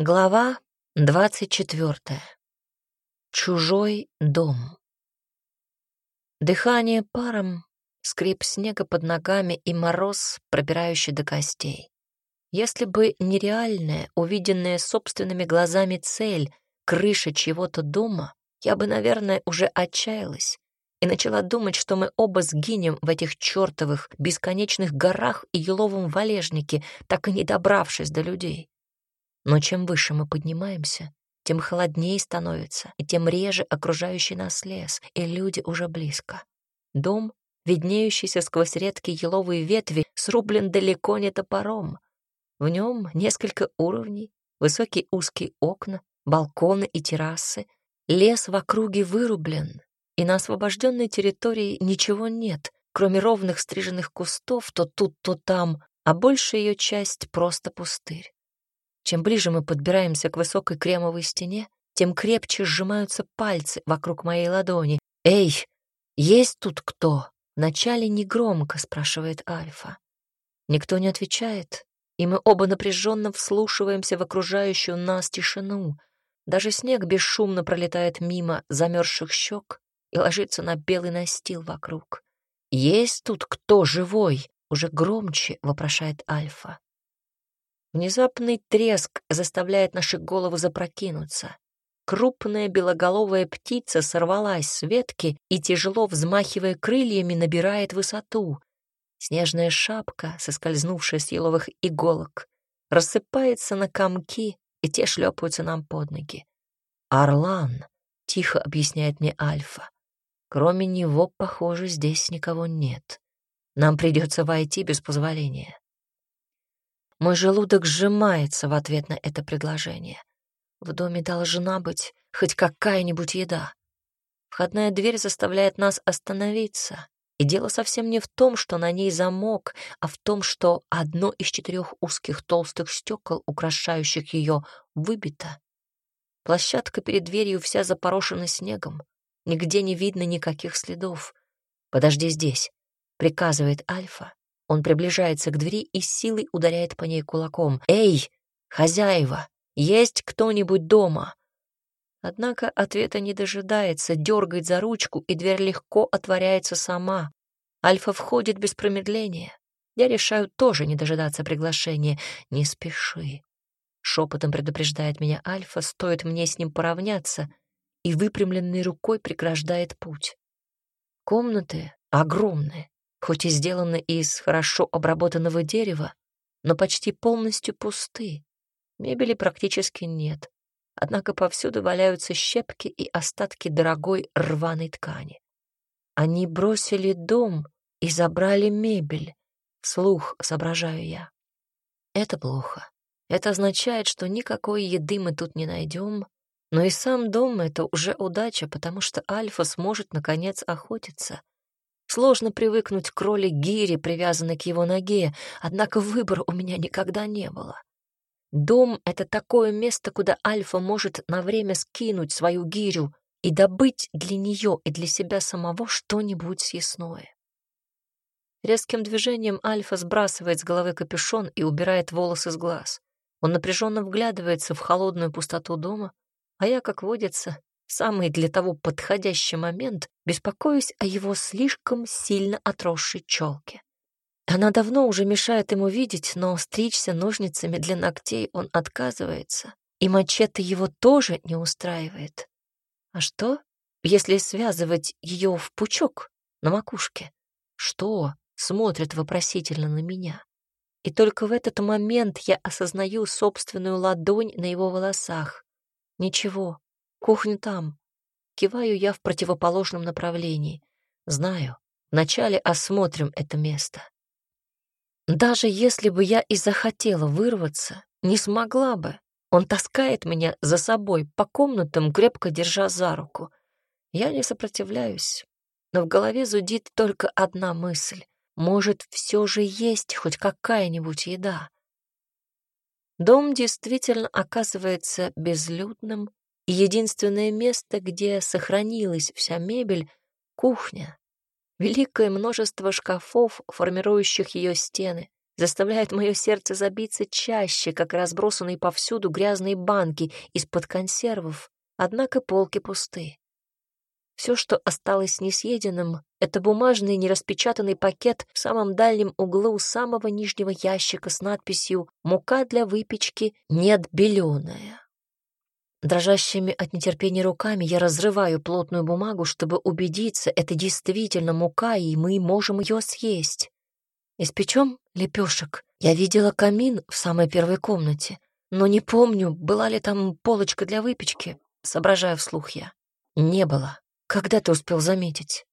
Глава двадцать четвертая. Чужой дом. Дыхание паром, скрип снега под ногами и мороз, пробирающий до костей. Если бы нереальная, увиденная собственными глазами цель, крыша чего-то дома, я бы, наверное, уже отчаялась и начала думать, что мы оба сгинем в этих чертовых бесконечных горах и еловом валежнике, так и не добравшись до людей. Но чем выше мы поднимаемся, тем холоднее становится, и тем реже окружающий нас лес, и люди уже близко. Дом, виднеющийся сквозь редкие еловые ветви, срублен далеко не топором. В нем несколько уровней, высокие узкие окна, балконы и террасы. Лес в округе вырублен, и на освобожденной территории ничего нет, кроме ровных стриженных кустов то тут, то там, а большая ее часть — просто пустырь. Чем ближе мы подбираемся к высокой кремовой стене, тем крепче сжимаются пальцы вокруг моей ладони. «Эй, есть тут кто?» Вначале негромко спрашивает Альфа. Никто не отвечает, и мы оба напряженно вслушиваемся в окружающую нас тишину. Даже снег бесшумно пролетает мимо замерзших щек и ложится на белый настил вокруг. «Есть тут кто живой?» — уже громче вопрошает Альфа. Внезапный треск заставляет наши головы запрокинуться. Крупная белоголовая птица сорвалась с ветки и, тяжело взмахивая крыльями, набирает высоту. Снежная шапка, соскользнувшая с еловых иголок, рассыпается на комки, и те шлепаются нам под ноги. «Орлан», — тихо объясняет мне Альфа. «Кроме него, похоже, здесь никого нет. Нам придется войти без позволения». Мой желудок сжимается в ответ на это предложение. В доме должна быть хоть какая-нибудь еда. Входная дверь заставляет нас остановиться. И дело совсем не в том, что на ней замок, а в том, что одно из четырех узких толстых стекол, украшающих ее, выбито. Площадка перед дверью вся запорошена снегом. Нигде не видно никаких следов. «Подожди здесь», — приказывает Альфа. Он приближается к двери и силой ударяет по ней кулаком. «Эй, хозяева, есть кто-нибудь дома?» Однако ответа не дожидается, дергает за ручку, и дверь легко отворяется сама. Альфа входит без промедления. Я решаю тоже не дожидаться приглашения. «Не спеши», — шепотом предупреждает меня Альфа, стоит мне с ним поравняться, и выпрямленной рукой преграждает путь. Комнаты огромные, хоть и сделаны из хорошо обработанного дерева, но почти полностью пусты. Мебели практически нет, однако повсюду валяются щепки и остатки дорогой рваной ткани. Они бросили дом и забрали мебель, вслух соображаю я. Это плохо. Это означает, что никакой еды мы тут не найдем, но и сам дом — это уже удача, потому что Альфа сможет, наконец, охотиться. Сложно привыкнуть к роли гири, привязанной к его ноге, однако выбора у меня никогда не было. Дом — это такое место, куда Альфа может на время скинуть свою гирю и добыть для нее и для себя самого что-нибудь съестное. Резким движением Альфа сбрасывает с головы капюшон и убирает волосы с глаз. Он напряженно вглядывается в холодную пустоту дома, а я, как водится, самый для того подходящий момент беспокоюсь о его слишком сильно отросшей челке. Она давно уже мешает ему видеть, но стричься ножницами для ногтей он отказывается, и мачете его тоже не устраивает. А что, если связывать ее в пучок на макушке? Что? Смотрит вопросительно на меня. И только в этот момент я осознаю собственную ладонь на его волосах. Ничего, Кухня там. Киваю я в противоположном направлении. Знаю, вначале осмотрим это место. Даже если бы я и захотела вырваться, не смогла бы. Он таскает меня за собой по комнатам, крепко держа за руку. Я не сопротивляюсь, но в голове зудит только одна мысль. Может, все же есть хоть какая-нибудь еда. Дом действительно оказывается безлюдным и единственное место, где сохранилась вся мебель — кухня. Великое множество шкафов, формирующих ее стены, заставляют мое сердце забиться чаще, как разбросанные повсюду грязные банки из-под консервов, однако полки пусты. Все, что осталось несъеденным, это бумажный нераспечатанный пакет в самом дальнем углу самого нижнего ящика с надписью «Мука для выпечки неотбеленная». Дрожащими от нетерпения руками я разрываю плотную бумагу, чтобы убедиться, это действительно мука, и мы можем ее съесть. Испечем лепешек. Я видела камин в самой первой комнате, но не помню, была ли там полочка для выпечки, соображая вслух я. Не было. Когда ты успел заметить?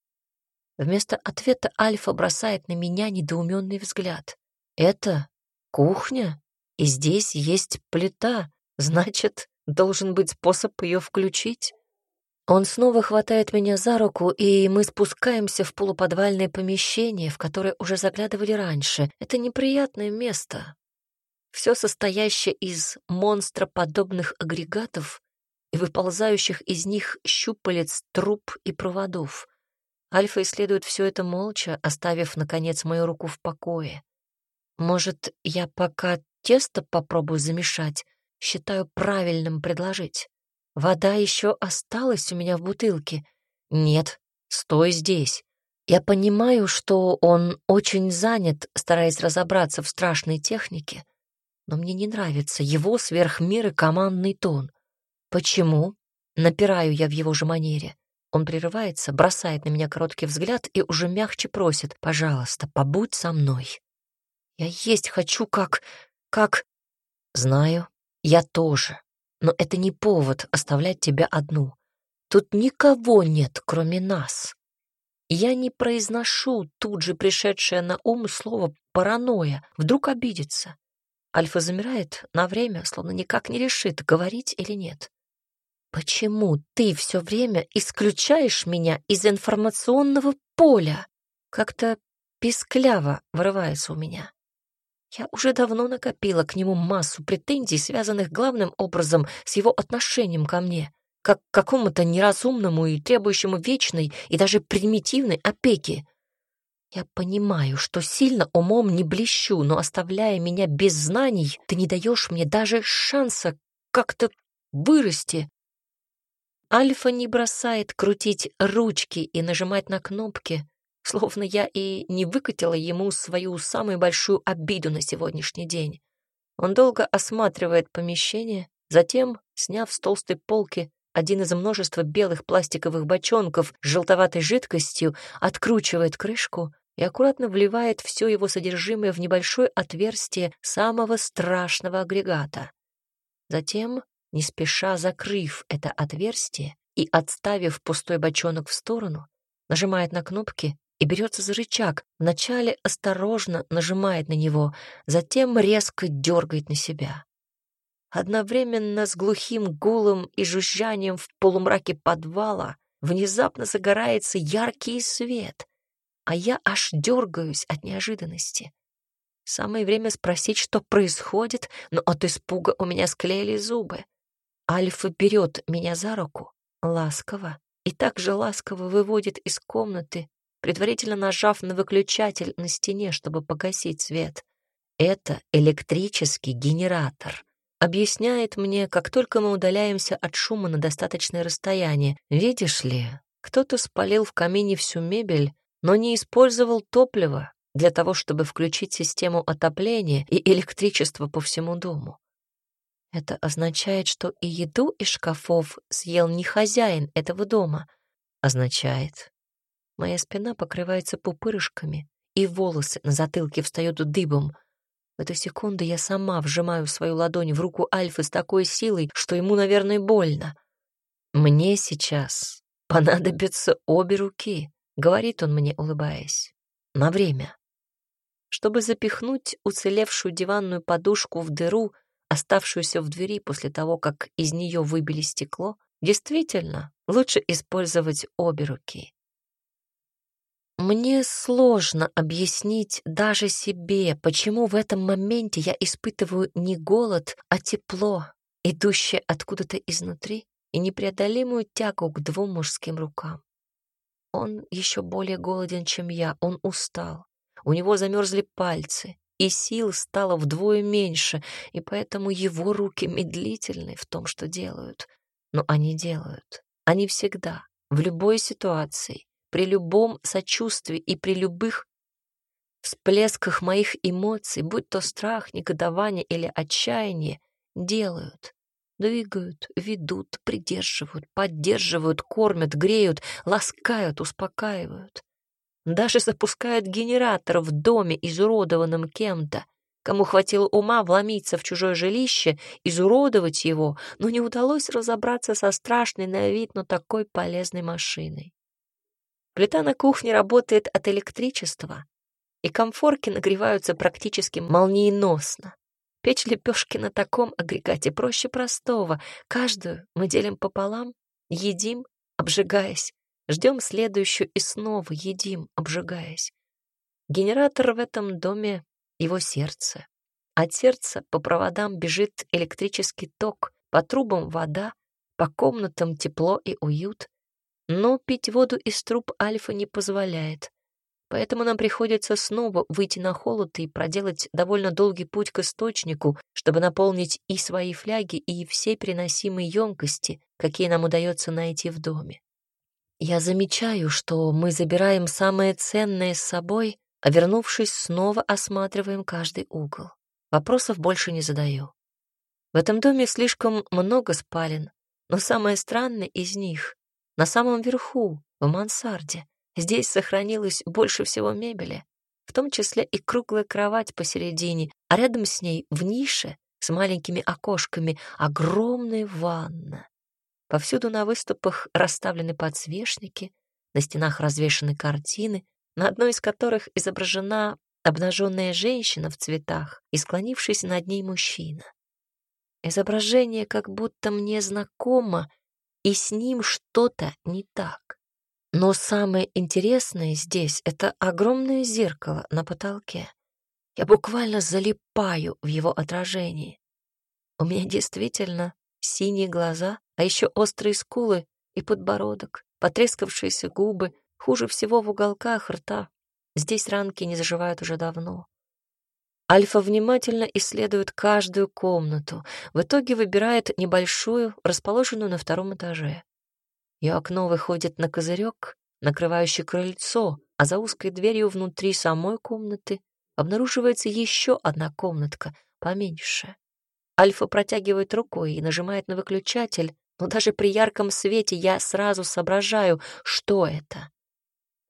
Вместо ответа Альфа бросает на меня недоуменный взгляд. Это кухня, и здесь есть плита, значит, должен быть способ ее включить. Он снова хватает меня за руку, и мы спускаемся в полуподвальное помещение, в которое уже заглядывали раньше. Это неприятное место. Все состоящее из монстроподобных агрегатов и выползающих из них щупалец, труб и проводов. Альфа исследует все это молча, оставив, наконец, мою руку в покое. Может, я пока тесто попробую замешать? Считаю правильным предложить. Вода еще осталась у меня в бутылке. Нет, стой здесь. Я понимаю, что он очень занят, стараясь разобраться в страшной технике, но мне не нравится его сверхмиры командный тон. «Почему?» — напираю я в его же манере. Он прерывается, бросает на меня короткий взгляд и уже мягче просит, «Пожалуйста, побудь со мной». «Я есть хочу, как... как...» «Знаю, я тоже, но это не повод оставлять тебя одну. Тут никого нет, кроме нас». Я не произношу тут же пришедшее на ум слово «паранойя», вдруг обидится. Альфа замирает на время, словно никак не решит, говорить или нет. «Почему ты все время исключаешь меня из информационного поля?» Как-то пискляво вырывается у меня. Я уже давно накопила к нему массу претензий, связанных главным образом с его отношением ко мне, как к какому-то неразумному и требующему вечной и даже примитивной опеки. Я понимаю, что сильно умом не блещу, но оставляя меня без знаний, ты не даешь мне даже шанса как-то вырасти. Альфа не бросает крутить ручки и нажимать на кнопки, словно я и не выкатила ему свою самую большую обиду на сегодняшний день. Он долго осматривает помещение, затем, сняв с толстой полки один из множества белых пластиковых бочонков с желтоватой жидкостью, откручивает крышку и аккуратно вливает все его содержимое в небольшое отверстие самого страшного агрегата. Затем не спеша закрыв это отверстие и отставив пустой бочонок в сторону, нажимает на кнопки и берется за рычаг. Вначале осторожно нажимает на него, затем резко дергает на себя. Одновременно с глухим гулом и жужжанием в полумраке подвала внезапно загорается яркий свет, а я аж дергаюсь от неожиданности. Самое время спросить, что происходит, но от испуга у меня склеили зубы. Альфа берет меня за руку, ласково, и так же ласково выводит из комнаты, предварительно нажав на выключатель на стене, чтобы погасить свет. Это электрический генератор. Объясняет мне, как только мы удаляемся от шума на достаточное расстояние. Видишь ли, кто-то спалил в камине всю мебель, но не использовал топливо для того, чтобы включить систему отопления и электричество по всему дому. Это означает, что и еду из шкафов съел не хозяин этого дома. Означает. Моя спина покрывается пупырышками, и волосы на затылке встают дыбом. В эту секунду я сама вжимаю свою ладонь в руку Альфы с такой силой, что ему, наверное, больно. «Мне сейчас понадобятся обе руки», — говорит он мне, улыбаясь. «На время». Чтобы запихнуть уцелевшую диванную подушку в дыру, оставшуюся в двери после того, как из нее выбили стекло, действительно лучше использовать обе руки. Мне сложно объяснить даже себе, почему в этом моменте я испытываю не голод, а тепло, идущее откуда-то изнутри, и непреодолимую тягу к двум мужским рукам. Он еще более голоден, чем я, он устал. У него замерзли пальцы, и сил стало вдвое меньше, и поэтому его руки медлительны в том, что делают. Но они делают. Они всегда, в любой ситуации, при любом сочувствии и при любых всплесках моих эмоций, будь то страх, негодование или отчаяние, делают. Двигают, ведут, придерживают, поддерживают, кормят, греют, ласкают, успокаивают. Даже запускают генератор в доме, изуродованном кем-то. Кому хватило ума вломиться в чужое жилище, изуродовать его, но не удалось разобраться со страшной на вид, но такой полезной машиной. Плита на кухне работает от электричества, и комфорки нагреваются практически молниеносно. Печь лепешки на таком агрегате проще простого. Каждую мы делим пополам, едим, обжигаясь. Ждем следующую и снова едим, обжигаясь. Генератор в этом доме — его сердце. От сердца по проводам бежит электрический ток, по трубам вода, по комнатам тепло и уют. Но пить воду из труб Альфа не позволяет. Поэтому нам приходится снова выйти на холод и проделать довольно долгий путь к источнику, чтобы наполнить и свои фляги, и все переносимые емкости, какие нам удается найти в доме. Я замечаю, что мы забираем самое ценное с собой, а вернувшись, снова осматриваем каждый угол. Вопросов больше не задаю. В этом доме слишком много спален, но самое странное из них — на самом верху, в мансарде. Здесь сохранилось больше всего мебели, в том числе и круглая кровать посередине, а рядом с ней в нише с маленькими окошками огромная ванна. Повсюду на выступах расставлены подсвечники, на стенах развешаны картины, на одной из которых изображена обнаженная женщина в цветах и склонившийся над ней мужчина. Изображение как будто мне знакомо, и с ним что-то не так. Но самое интересное здесь — это огромное зеркало на потолке. Я буквально залипаю в его отражении. У меня действительно синие глаза, а еще острые скулы и подбородок, потрескавшиеся губы, хуже всего в уголках рта. Здесь ранки не заживают уже давно. Альфа внимательно исследует каждую комнату, в итоге выбирает небольшую, расположенную на втором этаже. Ее окно выходит на козырек, накрывающий крыльцо, а за узкой дверью внутри самой комнаты обнаруживается еще одна комнатка, поменьше. Альфа протягивает рукой и нажимает на выключатель, но даже при ярком свете я сразу соображаю, что это.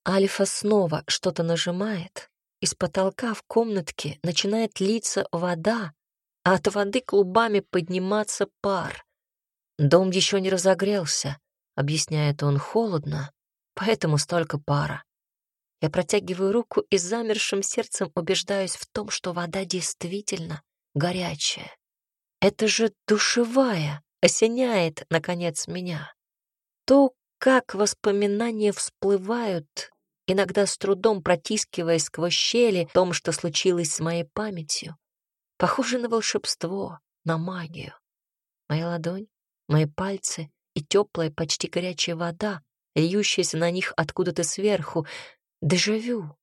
Альфа снова что-то нажимает. Из потолка в комнатке начинает литься вода, а от воды клубами подниматься пар. Дом еще не разогрелся, объясняет он холодно, поэтому столько пара. Я протягиваю руку и замершим сердцем убеждаюсь в том, что вода действительно горячая. Это же душевая, осеняет, наконец, меня. То, как воспоминания всплывают, иногда с трудом протискиваясь сквозь щели, в том, что случилось с моей памятью, похоже на волшебство, на магию. Моя ладонь, мои пальцы, и теплая, почти горячая вода, льющаяся на них откуда-то сверху. Дежавю.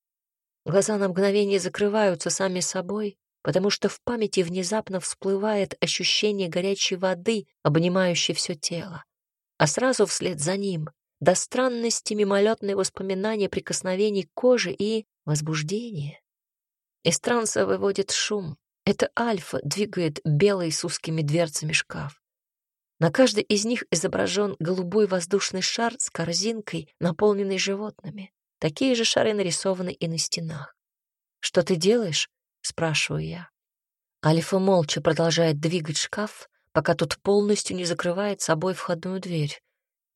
Глаза на мгновение закрываются сами собой, потому что в памяти внезапно всплывает ощущение горячей воды, обнимающей все тело. А сразу вслед за ним до странности мимолетные воспоминания прикосновений кожи и возбуждения. Из транса выводит шум. Это Альфа двигает белый с узкими дверцами шкаф. На каждой из них изображен голубой воздушный шар с корзинкой, наполненной животными. Такие же шары нарисованы и на стенах. «Что ты делаешь?» — спрашиваю я. Альфа молча продолжает двигать шкаф, пока тот полностью не закрывает собой входную дверь.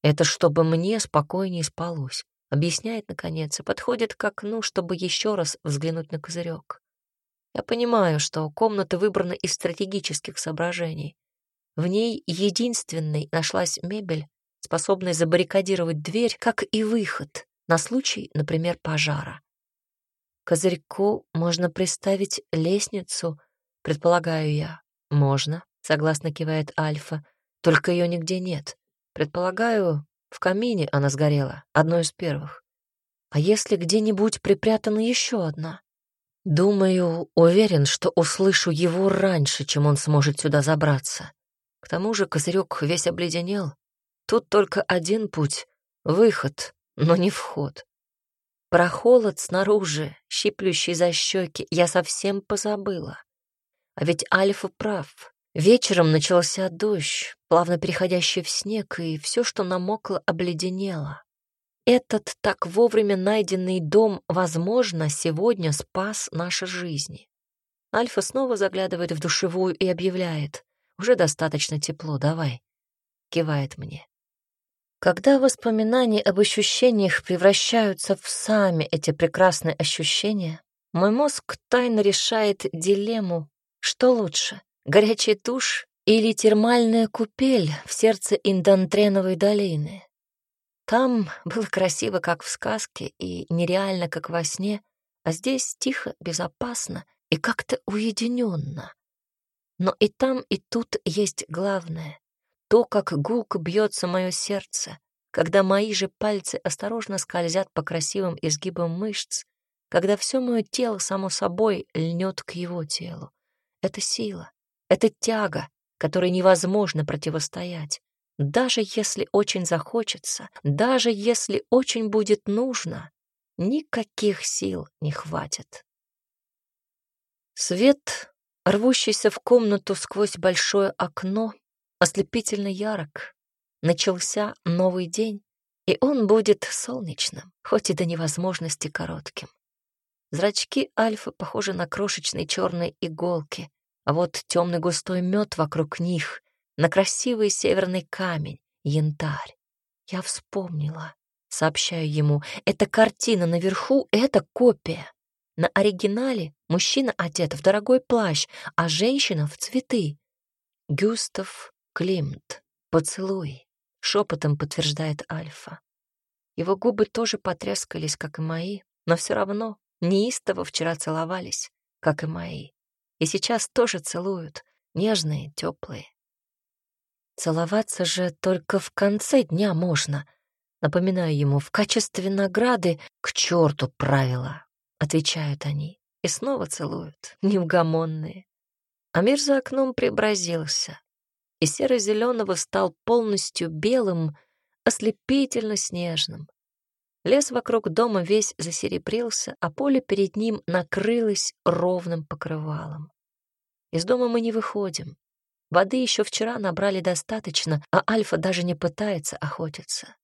Это чтобы мне спокойнее спалось. Объясняет, наконец, и подходит к окну, чтобы еще раз взглянуть на козырек. Я понимаю, что комната выбрана из стратегических соображений. В ней единственной нашлась мебель, способная забаррикадировать дверь, как и выход, на случай, например, пожара. Козырьку можно приставить лестницу, предполагаю я. Можно, согласно кивает Альфа, только ее нигде нет. Предполагаю, в камине она сгорела, одной из первых. А если где-нибудь припрятана еще одна? Думаю, уверен, что услышу его раньше, чем он сможет сюда забраться. К тому же козырек весь обледенел. Тут только один путь — выход, но не вход. Про холод снаружи, щиплющий за щеки, я совсем позабыла. А ведь Альфа прав. Вечером начался дождь, плавно переходящий в снег, и все, что намокло, обледенело. Этот так вовремя найденный дом, возможно, сегодня спас наши жизни. Альфа снова заглядывает в душевую и объявляет. «Уже достаточно тепло, давай». Кивает мне. Когда воспоминания об ощущениях превращаются в сами эти прекрасные ощущения, мой мозг тайно решает дилемму, что лучше, горячий душ или термальная купель в сердце Индантреновой долины. Там было красиво, как в сказке, и нереально, как во сне, а здесь тихо, безопасно и как-то уединенно. Но и там, и тут есть главное — то, как гулко бьется мое сердце, когда мои же пальцы осторожно скользят по красивым изгибам мышц, когда все мое тело, само собой, льнет к его телу. Это сила, это тяга, которой невозможно противостоять. Даже если очень захочется, даже если очень будет нужно, никаких сил не хватит. Свет, рвущийся в комнату сквозь большое окно, ослепительно ярок. Начался новый день, и он будет солнечным, хоть и до невозможности коротким. Зрачки Альфы похожи на крошечные черные иголки, а вот темный густой мед вокруг них на красивый северный камень, янтарь. Я вспомнила, сообщаю ему, эта картина наверху — это копия. На оригинале мужчина одет в дорогой плащ, а женщина — в цветы. Гюстав Климт. Поцелуй. Шепотом подтверждает Альфа. Его губы тоже потрескались, как и мои, но все равно неистово вчера целовались, как и мои. И сейчас тоже целуют, нежные, теплые. Целоваться же только в конце дня можно. Напоминаю ему, в качестве награды к черту правила, отвечают они. И снова целуют, неугомонные. А мир за окном преобразился. И серо-зеленого стал полностью белым, ослепительно снежным. Лес вокруг дома весь засеребрился, а поле перед ним накрылось ровным покрывалом. Из дома мы не выходим. Воды еще вчера набрали достаточно, а Альфа даже не пытается охотиться.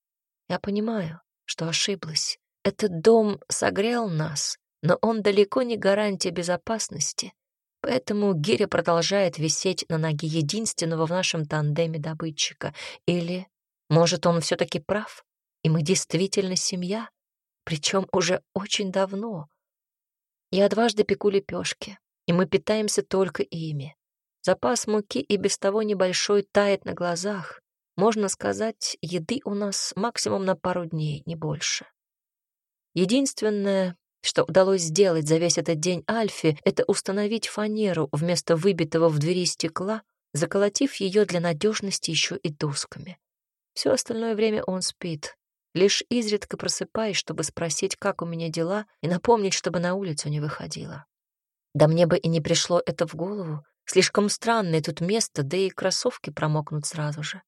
Я понимаю, что ошиблась. Этот дом согрел нас, но он далеко не гарантия безопасности. Поэтому гиря продолжает висеть на ноге единственного в нашем тандеме добытчика. Или, может, он все-таки прав, и мы действительно семья, причем уже очень давно. Я дважды пеку лепешки, и мы питаемся только ими. Запас муки и без того небольшой тает на глазах. Можно сказать, еды у нас максимум на пару дней, не больше. Единственное, что удалось сделать за весь этот день Альфе, это установить фанеру вместо выбитого в двери стекла, заколотив ее для надежности еще и досками. Все остальное время он спит. Лишь изредка просыпаясь, чтобы спросить, как у меня дела, и напомнить, чтобы на улицу не выходила. Да мне бы и не пришло это в голову, Слишком странное тут место, да и кроссовки промокнут сразу же.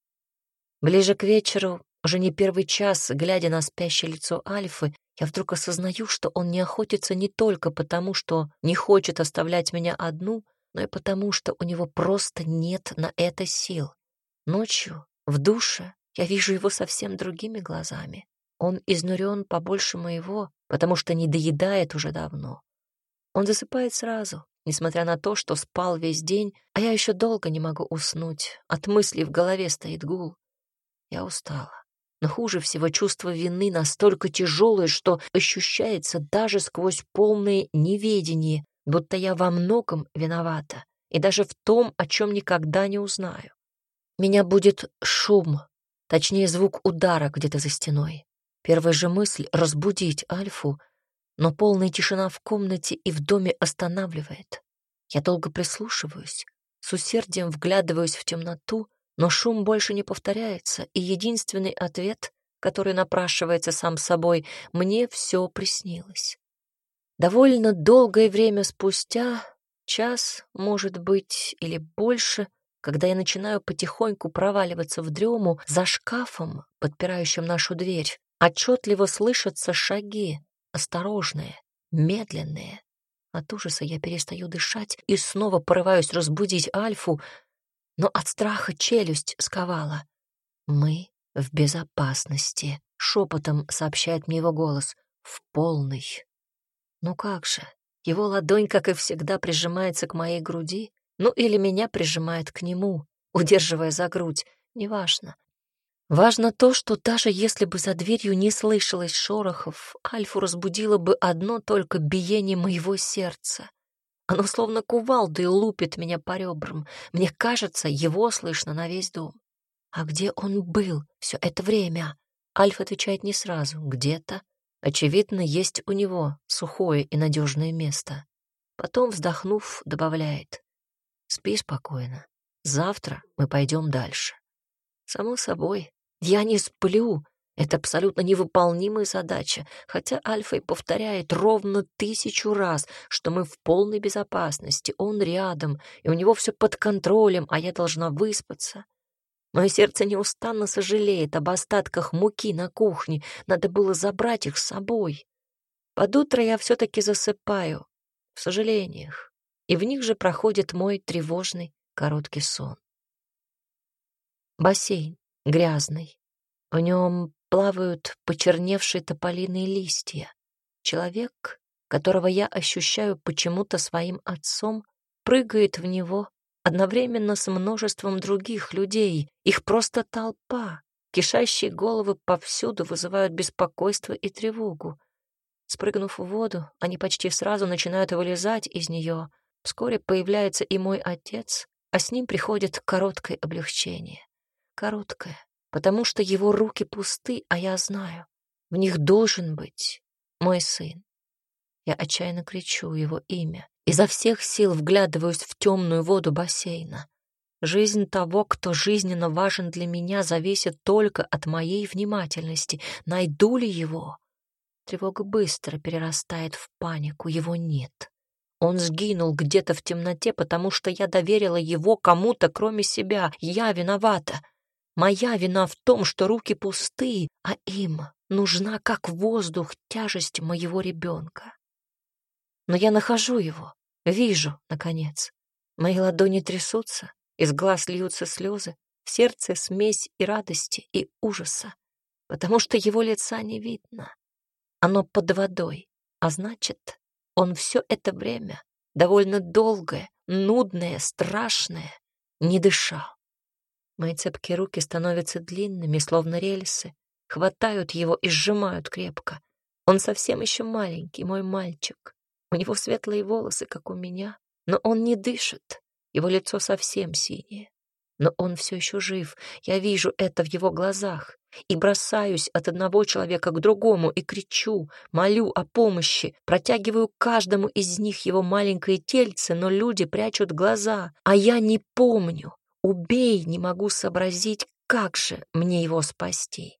Ближе к вечеру, уже не первый час, глядя на спящее лицо Альфы, я вдруг осознаю, что он не охотится не только потому, что не хочет оставлять меня одну, но и потому, что у него просто нет на это сил. Ночью, в душе, я вижу его совсем другими глазами. Он изнурен побольше моего, потому что не доедает уже давно. Он засыпает сразу, несмотря на то, что спал весь день, а я еще долго не могу уснуть. От мыслей в голове стоит гул. Я устала. Но хуже всего чувство вины настолько тяжелое, что ощущается даже сквозь полное неведение, будто я во многом виновата, и даже в том, о чем никогда не узнаю. Меня будет шум, точнее звук удара где-то за стеной. Первая же мысль — разбудить Альфу — но полная тишина в комнате и в доме останавливает. Я долго прислушиваюсь, с усердием вглядываюсь в темноту, но шум больше не повторяется, и единственный ответ, который напрашивается сам собой, мне все приснилось. Довольно долгое время спустя, час, может быть, или больше, когда я начинаю потихоньку проваливаться в дрему, за шкафом, подпирающим нашу дверь, отчетливо слышатся шаги, осторожные, медленные. От ужаса я перестаю дышать и снова порываюсь разбудить Альфу, но от страха челюсть сковала. «Мы в безопасности», — шепотом сообщает мне его голос, — «в полной». Ну как же, его ладонь, как и всегда, прижимается к моей груди, ну или меня прижимает к нему, удерживая за грудь, неважно. Важно то, что даже если бы за дверью не слышалось шорохов, Альфу разбудило бы одно только биение моего сердца. Оно словно кувалдой лупит меня по ребрам. Мне кажется, его слышно на весь дом. А где он был все это время? Альф отвечает не сразу. Где-то Очевидно, есть у него сухое и надежное место. Потом, вздохнув, добавляет. Спи спокойно. Завтра мы пойдем дальше. Само собой, я не сплю. Это абсолютно невыполнимая задача, хотя Альфа и повторяет ровно тысячу раз, что мы в полной безопасности, он рядом, и у него все под контролем, а я должна выспаться. Мое сердце неустанно сожалеет об остатках муки на кухне. Надо было забрать их с собой. Под утро я все-таки засыпаю, в сожалениях, и в них же проходит мой тревожный короткий сон. Бассейн грязный. В нем плавают почерневшие тополиные листья. Человек, которого я ощущаю почему-то своим отцом, прыгает в него одновременно с множеством других людей. Их просто толпа. Кишащие головы повсюду вызывают беспокойство и тревогу. Спрыгнув в воду, они почти сразу начинают вылезать из нее. Вскоре появляется и мой отец, а с ним приходит короткое облегчение. Короткое, потому что его руки пусты, а я знаю, в них должен быть мой сын. Я отчаянно кричу его имя. Изо всех сил вглядываюсь в темную воду бассейна. Жизнь того, кто жизненно важен для меня, зависит только от моей внимательности. Найду ли его? Тревога быстро перерастает в панику. Его нет. Он сгинул где-то в темноте, потому что я доверила его кому-то, кроме себя. Я виновата. Моя вина в том, что руки пусты, а им нужна, как воздух, тяжесть моего ребенка. Но я нахожу его, вижу, наконец. Мои ладони трясутся, из глаз льются слезы, в сердце смесь и радости, и ужаса, потому что его лица не видно. Оно под водой, а значит, он все это время, довольно долгое, нудное, страшное, не дышал. Мои цепкие руки становятся длинными, словно рельсы, хватают его и сжимают крепко. Он совсем еще маленький, мой мальчик. У него светлые волосы, как у меня, но он не дышит. Его лицо совсем синее. Но он все еще жив. Я вижу это в его глазах. И бросаюсь от одного человека к другому и кричу, молю о помощи, протягиваю каждому из них его маленькое тельце, но люди прячут глаза, а я не помню. Убей, не могу сообразить, как же мне его спасти.